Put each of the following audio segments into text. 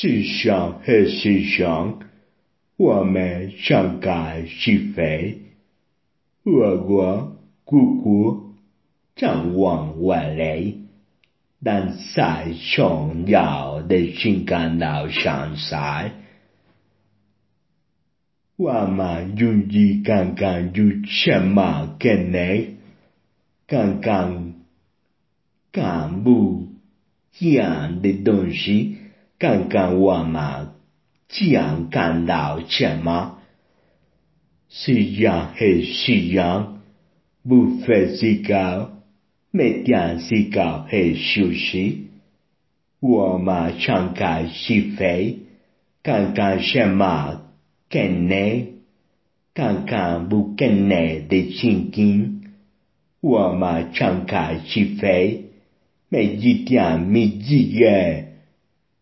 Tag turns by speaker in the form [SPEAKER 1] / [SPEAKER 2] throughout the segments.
[SPEAKER 1] 思想和思想，我们想改是非，我我姑姑张望未来，但在重要的情感路上在。我们愿意刚刚有什么跟你，刚刚干部讲的东西，刚刚我们讲感到什么？是样还是样？不费思考，每天思考还休息。我们敞开是非，刚刚什么？跟你刚刚不跟你的情景，我们敞开是非，每一天每一夜，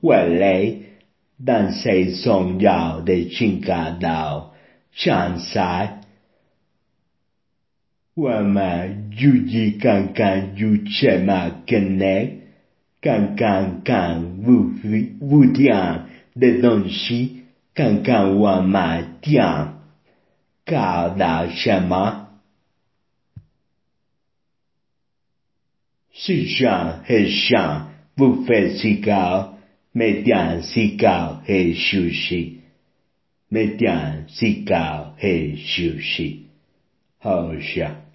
[SPEAKER 1] 我。来，但谁重要的情感到现在，我们有意刚刚有什么跟你，刚刚刚无无点的东西。看看我们讲搞到什么？思想和想不费思考，每天思考和休息，每天思考和休息，好想。